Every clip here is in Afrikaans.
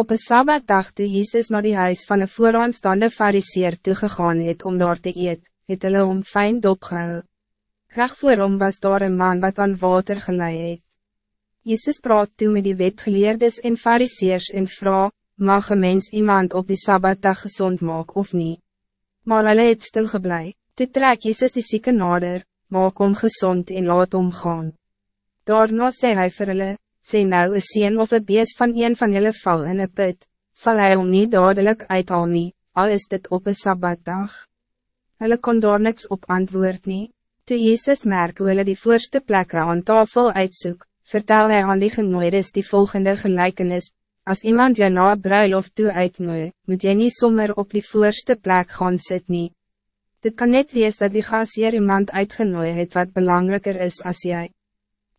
Op een sabbatdag toe Jezus naar die huis van een vooraanstaande fariseer toegegaan het om daar te eet, het hulle om fijn dopgehou. Recht voor hom was daar een man wat aan water gelei het. Jezus praat toe met die wetgeleerdes en fariseers en vraag, mag een mens iemand op die sabbatdag gezond maak of niet? Maar hulle het stilgeblij, toe trek Jezus die zieke nader, maak hom gezond en laat hom gaan. Daarna sê hy vir hulle, sê nou een sien of een beest van een van jullie val in een put, zal hij om niet dadelijk uithaal nie, al is dit op een sabbatdag. Hulle kon daar niks op antwoord nie. Toe Jezus merk hoe hulle die voorste plekken aan tafel uitzoek, vertel hij aan die genooides die volgende gelijkenis, als iemand je na bruiloft toe uitnooi, moet je niet sommer op die voorste plek gaan nie. Dit kan net wees dat die gas hier iemand uitgenooi het wat belangrijker is als jij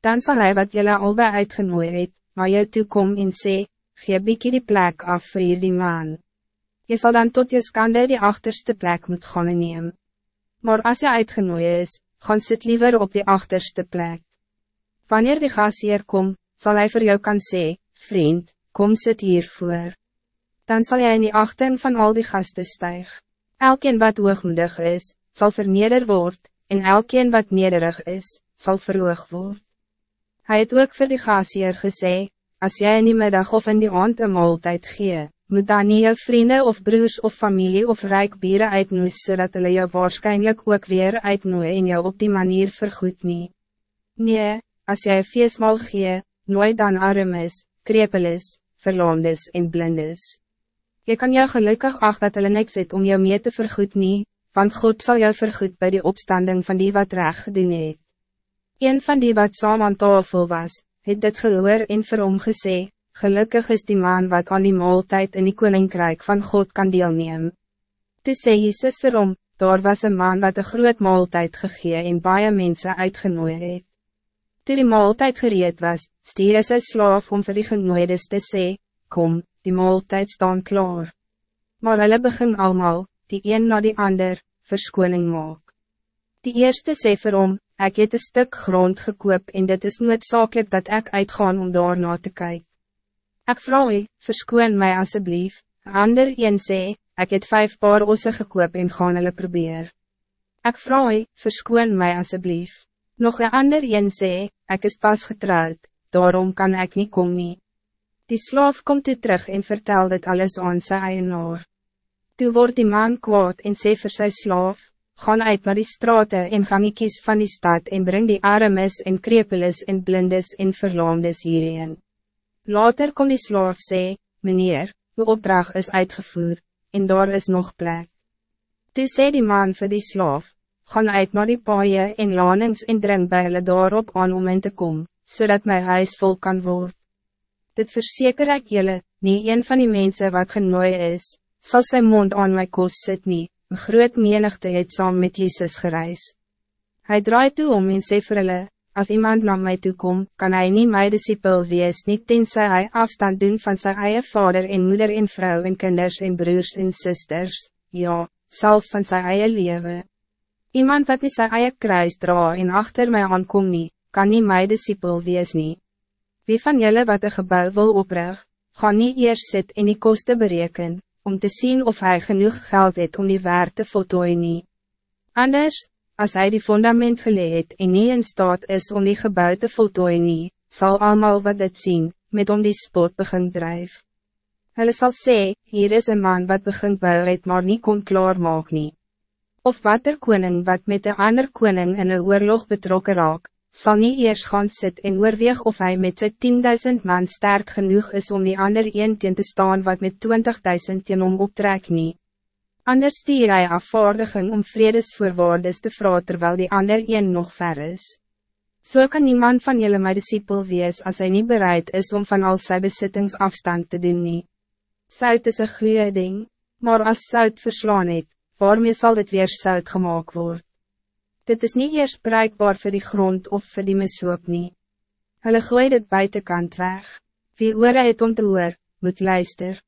dan zal hij wat jullie al bij uitgenooi het, naar jou toe kom en sê, gee bykie die plek af vir die man. Je zal dan tot je skande die achterste plek moet gaan neem. Maar als je uitgenooi is, gaan sit liever op die achterste plek. Wanneer die gas hier kom, zal hij voor jou kan sê, vriend, kom sit hier voor. Dan zal jij in die achten van al die gasten stijg. Elkeen wat hoogmoedig is, zal verneder word, en elkeen wat nederig is, zal verhoog word. Hij het ook voor die gasheer gesê, als jij in die middag of in die aand een maaltijd gee, moet dan nie jou vrienden of broers of familie of rijk bieren uitnoes, zodat hulle jou waarschijnlijk ook weer uitnooi en jou op die manier vergoed nie. Nee, als jij een feestmaal gee, nooit dan arm is, krepel is, verloond is en blind is. Je kan jou gelukkig acht dat hulle niks het om jou mee te vergoed nie, want God zal jou vergoed bij de opstanding van die wat recht gedoen het. Een van die wat saam aan tafel was, het dit gehoor en vir hom gesê, gelukkig is die man wat aan die maaltijd in die koninkrijk van God kan deelneem. Toe sê Jesus vir hom, daar was een man wat een groot maaltijd gegee en baie mense uitgenooi het. Toe die maaltijd gereed was, stier hy sy slaaf om vir die genooides te sê, kom, die maaltijd staan klaar. Maar hulle begin allemaal, die een na die ander, verskoning maak. Die eerste sê vir hom, Ik het een stuk grond gekoop en dit is noodzakelijk dat ik uitgaan om daarna te kijken. Ik vraag u, verskoon mij alsjeblieft. Ander een sê, ik het vijf paar osse gekoop en gaan hulle probeer. Ik vraag u, verskoon mij alsjeblieft. Nog een ander een sê, ik is pas getrouwd, daarom kan ik niet komen. Nie. Die slaaf komt u terug en vertelt dit alles aan sy eienaar. Toe word die man kwaad en sê vir sy slaaf, gaan uit naar die straten en gamiekies van die stad en breng die armes en krepeles en blindes en verlaamdes hierheen. Later kon die slaaf sê, meneer, uw opdracht is uitgevoerd, en daar is nog plek. Toe sê die man vir die slaaf, gaan uit naar die paaie en lanings en dring by hulle daarop aan om in te kom, zodat mijn huis vol kan worden. Dit verzeker ik jullie, niet een van die mensen wat genooi is, zal zijn mond aan mijn kost sit niet, een groot menigte het saam met Jezus gereis. Hij draait toe om en sê vir hulle, as iemand naar mij toe kom, kan hij niet my disciple wees, niet tenzij hij afstand doen van zijn eigen vader en moeder en vrouw en kinders en broers en sisters, ja, zelf van zijn eigen leven. Iemand wat niet zijn eigen kruis dra en achter mij aankom nie, kan niet my disciple wees nie. Wie van jullie wat een gebouw wil oprig, gaan niet eerst sit en die kosten bereken, om te zien of hij genoeg geld heeft om die waar te voltooien nie. Anders, als hij die fundament geleid en niet in staat is om die gebouw te voltooien nie, zal allemaal wat dit zien, met om die sport begin drijf. Hulle sal sê, hier is een man wat begin bouw het maar niet kon klaar maak nie. Of wat er koning wat met de ander koning in een oorlog betrokken raak, zal niet eerst gaan sit en oorweeg of hij met zijn 10.000 man sterk genoeg is om die ander een teen te staan wat met 20.000 teen om optrek nie. Anders stier hy afvaardiging om vredesvoorwaardes te vragen terwijl die ander een nog ver is. Zo so kan niemand van jullie my disciple wees als hij niet bereid is om van al zijn besittings afstand te doen nie. Sout is een goede ding, maar als sout verslaan het, waarmee zal het weer sout gemaakt worden? Dit is niet eerst bereikbaar voor die grond of voor die mishoop nie. Hulle gooi dit buitenkant weg. Wie oor het om te hoor, moet luister.